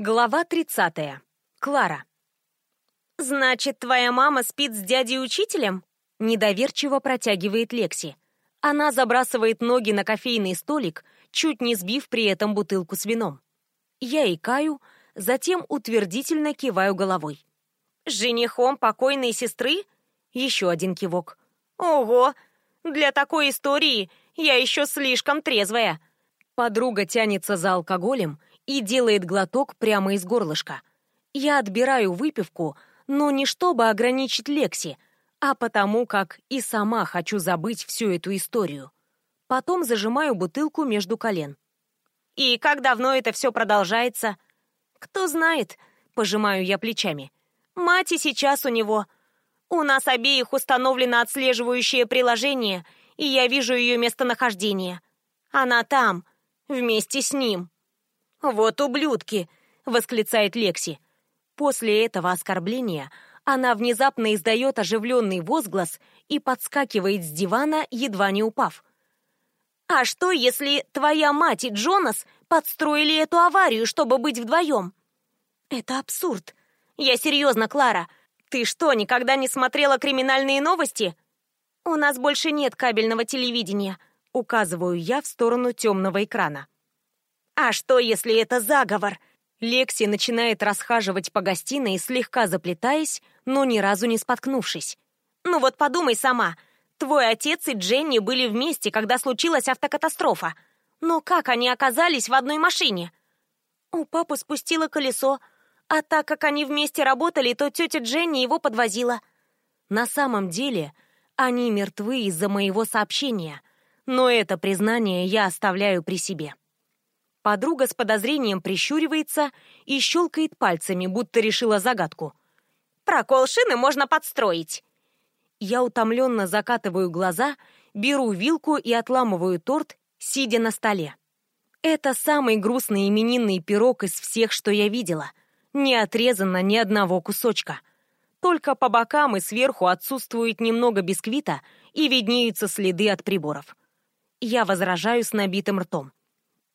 Глава 30. Клара. «Значит, твоя мама спит с дядей-учителем?» Недоверчиво протягивает Лекси. Она забрасывает ноги на кофейный столик, чуть не сбив при этом бутылку с вином. Я икаю, затем утвердительно киваю головой. «С женихом покойной сестры?» Еще один кивок. «Ого! Для такой истории я еще слишком трезвая!» Подруга тянется за алкоголем и делает глоток прямо из горлышка. Я отбираю выпивку, но не чтобы ограничить Лекси, а потому как и сама хочу забыть всю эту историю. Потом зажимаю бутылку между колен. «И как давно это все продолжается?» «Кто знает», — пожимаю я плечами. «Мать и сейчас у него. У нас обеих установлено отслеживающее приложение, и я вижу ее местонахождение. Она там, вместе с ним». «Вот ублюдки!» — восклицает Лекси. После этого оскорбления она внезапно издает оживленный возглас и подскакивает с дивана, едва не упав. «А что, если твоя мать и Джонас подстроили эту аварию, чтобы быть вдвоем?» «Это абсурд. Я серьезно, Клара. Ты что, никогда не смотрела криминальные новости?» «У нас больше нет кабельного телевидения», — указываю я в сторону темного экрана. «А что, если это заговор?» Лекси начинает расхаживать по гостиной, слегка заплетаясь, но ни разу не споткнувшись. «Ну вот подумай сама. Твой отец и Дженни были вместе, когда случилась автокатастрофа. Но как они оказались в одной машине?» У папы спустило колесо, а так как они вместе работали, то тетя Дженни его подвозила. На самом деле, они мертвы из-за моего сообщения, но это признание я оставляю при себе. Подруга с подозрением прищуривается и щелкает пальцами, будто решила загадку. «Прокол шины можно подстроить!» Я утомленно закатываю глаза, беру вилку и отламываю торт, сидя на столе. Это самый грустный именинный пирог из всех, что я видела. Не отрезано ни одного кусочка. Только по бокам и сверху отсутствует немного бисквита и виднеются следы от приборов. Я возражаю с набитым ртом.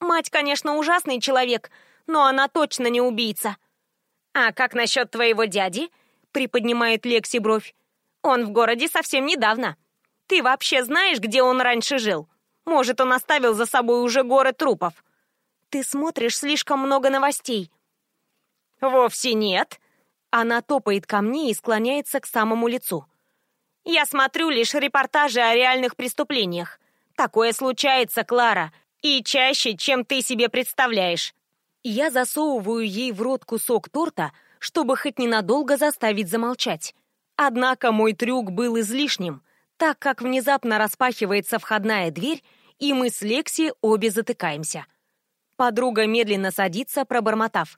Мать, конечно, ужасный человек, но она точно не убийца. А как насчет твоего дяди? Приподнимает Лекси бровь. Он в городе совсем недавно. Ты вообще знаешь, где он раньше жил? Может, он оставил за собой уже горы трупов? Ты смотришь слишком много новостей. Вовсе нет. Она топает ко мне и склоняется к самому лицу. Я смотрю лишь репортажи о реальных преступлениях. Такое случается, Клара. И чаще, чем ты себе представляешь. Я засовываю ей в рот кусок торта, чтобы хоть ненадолго заставить замолчать. Однако мой трюк был излишним, так как внезапно распахивается входная дверь, и мы с Лекси обе затыкаемся. Подруга медленно садится, пробормотав.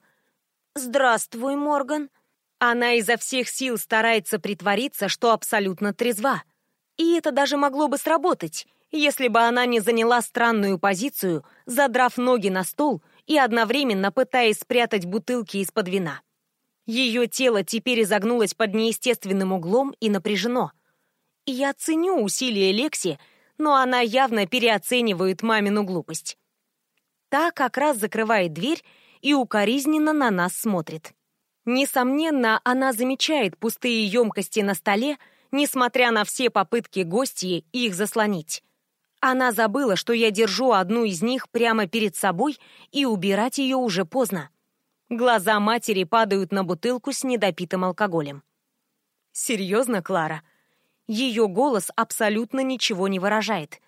«Здравствуй, Морган». Она изо всех сил старается притвориться, что абсолютно трезва. И это даже могло бы сработать, если бы она не заняла странную позицию, задрав ноги на стол и одновременно пытаясь спрятать бутылки из-под вина. Ее тело теперь изогнулось под неестественным углом и напряжено. Я ценю усилия Лекси, но она явно переоценивает мамину глупость. Та как раз закрывает дверь и укоризненно на нас смотрит. Несомненно, она замечает пустые емкости на столе, несмотря на все попытки гостей их заслонить. Она забыла, что я держу одну из них прямо перед собой, и убирать ее уже поздно. Глаза матери падают на бутылку с недопитым алкоголем. «Серьезно, Клара?» Ее голос абсолютно ничего не выражает.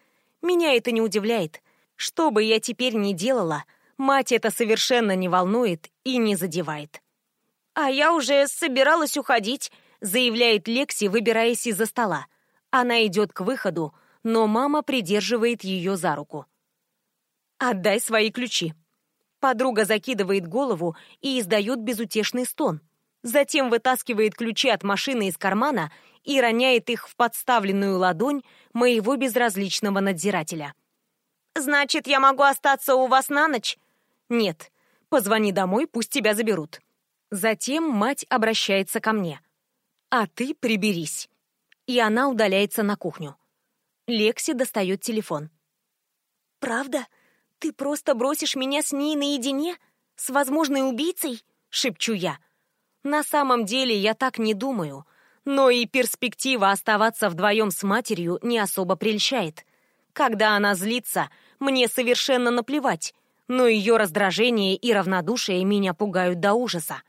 Меня это не удивляет. Что бы я теперь ни делала, мать это совершенно не волнует и не задевает. «А я уже собиралась уходить», — заявляет Лекси, выбираясь из-за стола. Она идет к выходу, но мама придерживает ее за руку. «Отдай свои ключи». Подруга закидывает голову и издает безутешный стон. Затем вытаскивает ключи от машины из кармана и роняет их в подставленную ладонь моего безразличного надзирателя. «Значит, я могу остаться у вас на ночь?» «Нет. Позвони домой, пусть тебя заберут». Затем мать обращается ко мне. «А ты приберись». И она удаляется на кухню. Лекси достает телефон. «Правда? Ты просто бросишь меня с ней наедине? «С возможной убийцей?» — шепчу я. На самом деле я так не думаю, но и перспектива оставаться вдвоем с матерью не особо прельщает. Когда она злится, мне совершенно наплевать, но ее раздражение и равнодушие меня пугают до ужаса.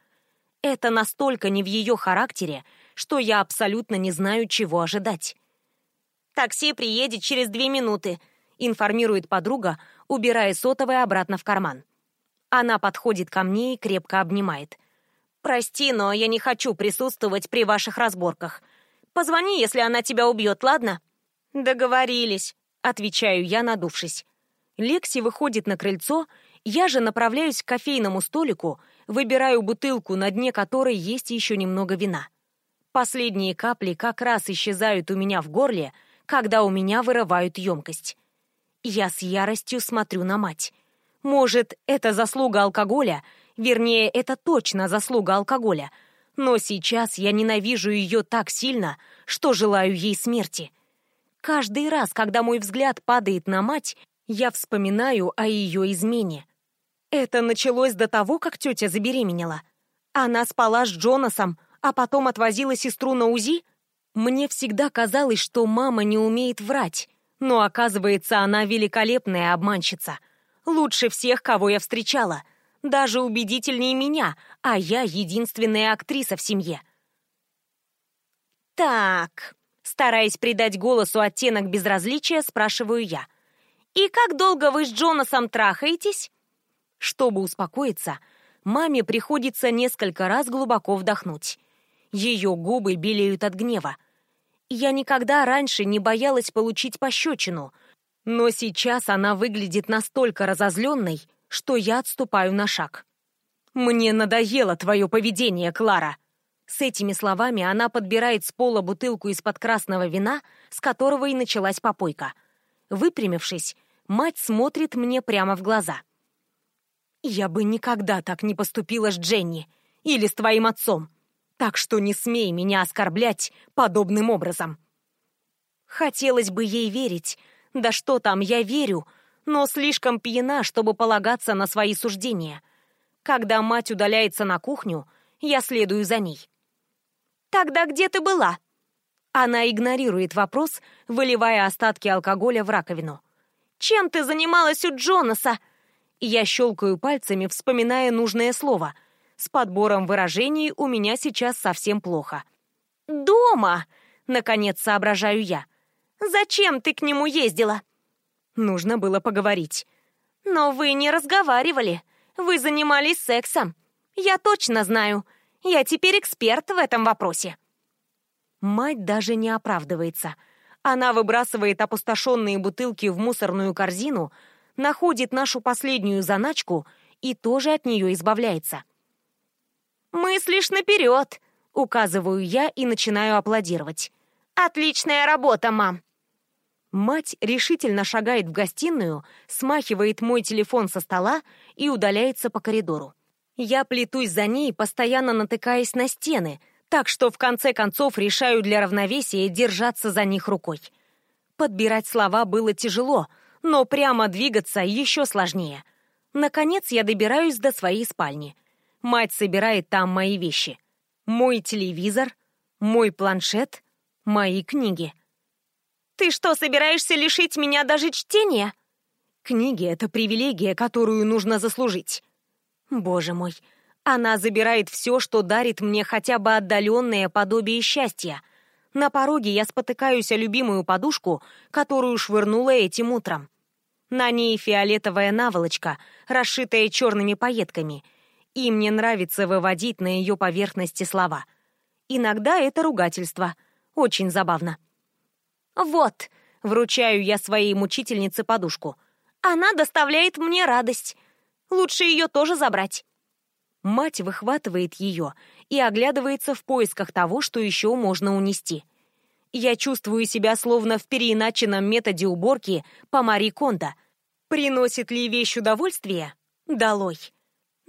Это настолько не в ее характере, что я абсолютно не знаю, чего ожидать. «Такси приедет через две минуты», — информирует подруга, убирая сотовый обратно в карман. Она подходит ко мне и крепко обнимает. «Прости, но я не хочу присутствовать при ваших разборках. Позвони, если она тебя убьет, ладно?» «Договорились», — отвечаю я, надувшись. Лекси выходит на крыльцо, я же направляюсь к кофейному столику, выбираю бутылку, на дне которой есть еще немного вина. Последние капли как раз исчезают у меня в горле, когда у меня вырывают емкость. Я с яростью смотрю на мать. Может, это заслуга алкоголя, вернее, это точно заслуга алкоголя, но сейчас я ненавижу ее так сильно, что желаю ей смерти. Каждый раз, когда мой взгляд падает на мать, я вспоминаю о ее измене. Это началось до того, как тетя забеременела. Она спала с Джонасом, а потом отвозила сестру на УЗИ. Мне всегда казалось, что мама не умеет врать, но оказывается, она великолепная обманщица. Лучше всех, кого я встречала. Даже убедительнее меня, а я единственная актриса в семье. Так, стараясь придать голосу оттенок безразличия, спрашиваю я — «И как долго вы с Джонасом трахаетесь?» Чтобы успокоиться, маме приходится несколько раз глубоко вдохнуть. Ее губы белеют от гнева. Я никогда раньше не боялась получить пощечину, но сейчас она выглядит настолько разозленной, что я отступаю на шаг. «Мне надоело твое поведение, Клара!» С этими словами она подбирает с пола бутылку из-под красного вина, с которого и началась попойка — Выпрямившись, мать смотрит мне прямо в глаза. «Я бы никогда так не поступила с Дженни или с твоим отцом, так что не смей меня оскорблять подобным образом». Хотелось бы ей верить, да что там, я верю, но слишком пьяна, чтобы полагаться на свои суждения. Когда мать удаляется на кухню, я следую за ней. «Тогда где ты была?» Она игнорирует вопрос, выливая остатки алкоголя в раковину. «Чем ты занималась у Джонаса?» Я щелкаю пальцами, вспоминая нужное слово. С подбором выражений у меня сейчас совсем плохо. «Дома!» — наконец соображаю я. «Зачем ты к нему ездила?» Нужно было поговорить. «Но вы не разговаривали. Вы занимались сексом. Я точно знаю. Я теперь эксперт в этом вопросе». Мать даже не оправдывается. Она выбрасывает опустошенные бутылки в мусорную корзину, находит нашу последнюю заначку и тоже от нее избавляется. «Мыслишь наперед!» — указываю я и начинаю аплодировать. «Отличная работа, мам!» Мать решительно шагает в гостиную, смахивает мой телефон со стола и удаляется по коридору. Я плетусь за ней, постоянно натыкаясь на стены, так что в конце концов решаю для равновесия держаться за них рукой. Подбирать слова было тяжело, но прямо двигаться еще сложнее. Наконец я добираюсь до своей спальни. Мать собирает там мои вещи. Мой телевизор, мой планшет, мои книги. «Ты что, собираешься лишить меня даже чтения?» Книги — это привилегия, которую нужно заслужить. Боже мой, она забирает все, что дарит мне хотя бы отдаленное подобие счастья. На пороге я спотыкаюсь о любимую подушку, которую швырнула этим утром. На ней фиолетовая наволочка, расшитая черными пайетками, и мне нравится выводить на ее поверхности слова. Иногда это ругательство. Очень забавно. «Вот», — вручаю я своей мучительнице подушку, — «она доставляет мне радость. Лучше ее тоже забрать». Мать выхватывает ее и оглядывается в поисках того, что еще можно унести. Я чувствую себя словно в переиначенном методе уборки по Мари Кондо. Приносит ли вещь удовольствие? Долой.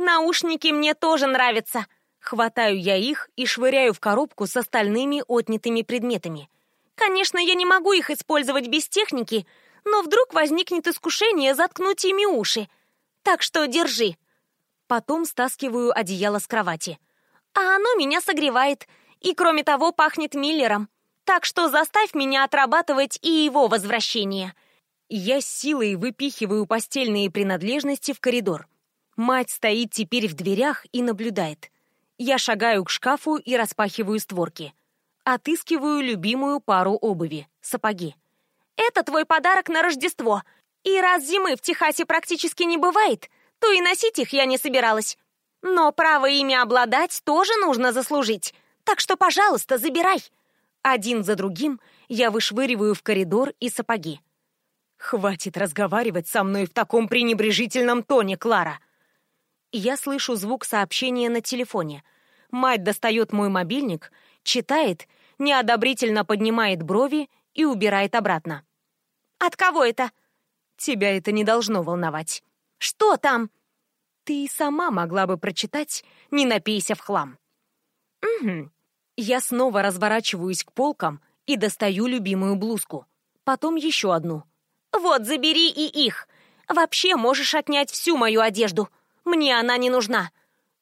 Наушники мне тоже нравятся. Хватаю я их и швыряю в коробку с остальными отнятыми предметами. Конечно, я не могу их использовать без техники, но вдруг возникнет искушение заткнуть ими уши. Так что держи. Потом стаскиваю одеяло с кровати. А оно меня согревает. И кроме того, пахнет Миллером. Так что заставь меня отрабатывать и его возвращение. Я с силой выпихиваю постельные принадлежности в коридор. Мать стоит теперь в дверях и наблюдает. Я шагаю к шкафу и распахиваю створки. Отыскиваю любимую пару обуви — сапоги. «Это твой подарок на Рождество. И раз зимы в Техасе практически не бывает, то и носить их я не собиралась. Но право ими обладать тоже нужно заслужить. Так что, пожалуйста, забирай». Один за другим я вышвыриваю в коридор и сапоги. «Хватит разговаривать со мной в таком пренебрежительном тоне, Клара!» Я слышу звук сообщения на телефоне. Мать достает мой мобильник, читает, неодобрительно поднимает брови и убирает обратно. «От кого это?» «Тебя это не должно волновать». «Что там?» «Ты и сама могла бы прочитать, не напейся в хлам». «Угу». Я снова разворачиваюсь к полкам и достаю любимую блузку. Потом еще одну. «Вот, забери и их. Вообще можешь отнять всю мою одежду. Мне она не нужна.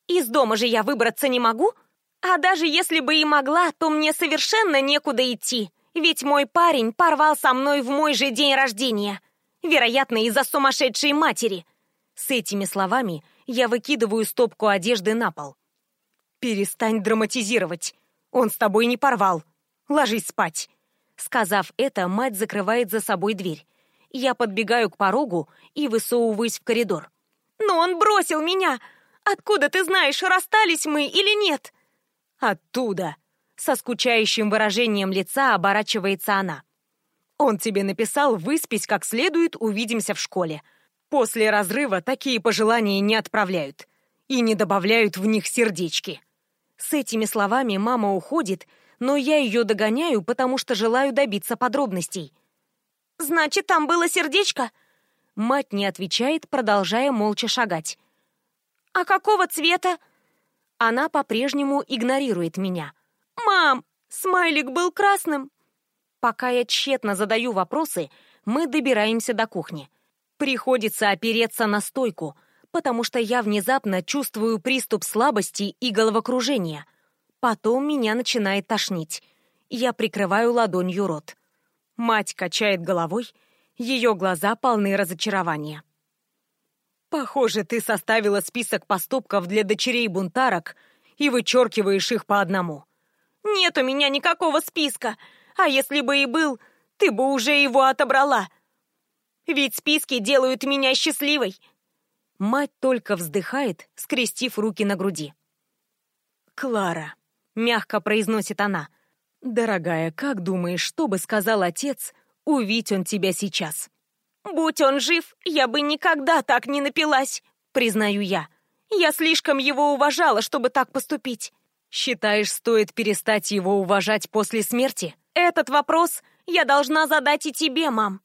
Из дома же я выбраться не могу. А даже если бы и могла, то мне совершенно некуда идти. Ведь мой парень порвал со мной в мой же день рождения. Вероятно, из-за сумасшедшей матери». С этими словами я выкидываю стопку одежды на пол. «Перестань драматизировать. Он с тобой не порвал. Ложись спать». Сказав это, мать закрывает за собой дверь. Я подбегаю к порогу и высовываюсь в коридор. «Но он бросил меня! Откуда ты знаешь, расстались мы или нет?» «Оттуда!» Со скучающим выражением лица оборачивается она. «Он тебе написал, выспись как следует, увидимся в школе. После разрыва такие пожелания не отправляют и не добавляют в них сердечки». С этими словами мама уходит, но я ее догоняю, потому что желаю добиться подробностей. «Значит, там было сердечко?» Мать не отвечает, продолжая молча шагать. «А какого цвета?» Она по-прежнему игнорирует меня. «Мам, смайлик был красным!» Пока я тщетно задаю вопросы, мы добираемся до кухни. Приходится опереться на стойку — потому что я внезапно чувствую приступ слабости и головокружения. Потом меня начинает тошнить. Я прикрываю ладонью рот. Мать качает головой, ее глаза полны разочарования. «Похоже, ты составила список поступков для дочерей бунтарок и вычеркиваешь их по одному». «Нет у меня никакого списка, а если бы и был, ты бы уже его отобрала. Ведь списки делают меня счастливой, Мать только вздыхает, скрестив руки на груди. «Клара», — мягко произносит она, — «дорогая, как думаешь, что бы сказал отец, увидь он тебя сейчас?» «Будь он жив, я бы никогда так не напилась», — признаю я. «Я слишком его уважала, чтобы так поступить». «Считаешь, стоит перестать его уважать после смерти?» «Этот вопрос я должна задать и тебе, мам.